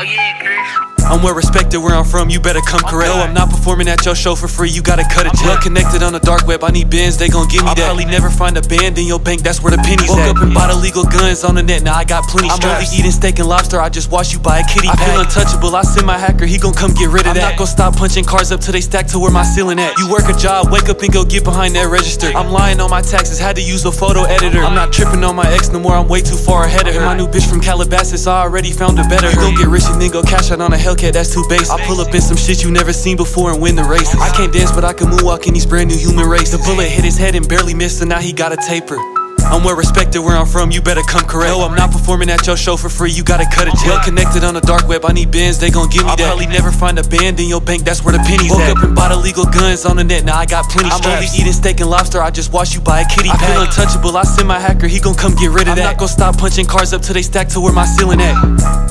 Oh yeah, Chris. I'm well respected where I'm from, you better come correct. No, I'm not performing at your show for free, you gotta cut a it. Well connected on the dark web, I need bins, they gon' give me I'll that. probably never find a band in your bank, that's where the pennies Woke at. up and bought illegal guns on the net, now I got plenty I'm only eating steak and lobster, I just watch you buy a kitty I pack. feel untouchable, I send my hacker, he gon' come get rid of I'm that. not not gon' stop punching cars up till they stack to where my ceiling at. You work a job, wake up and go get behind that register. I'm lying on my taxes, had to use a photo editor. I'm not tripping on my ex no more, I'm way too far ahead of her. My new bitch from Calabasas, I already found a better. You gon' get rich and then go cash out on a Hellcat, that's too basic. I pull up in some shit you never seen before and win the race. I can't dance, but I can moonwalk in these brand new human race. The bullet hit his head and barely missed, and now he got a taper. I'm well respected where I'm from, you better come correct. No, I'm not performing at your show for free, you gotta cut it. Well connected on the dark web, I need bins, they gon' give me I'll that. probably never find a band in your bank, that's where the pennies Woke at. up and bought illegal guns on the net, now I got plenty I'm straps. only eating steak and lobster, I just watch you buy a kitty I feel untouchable, I send my hacker, he gon' come get rid of I'm that. not gon' stop punching cars up till they stack to where my ceiling at.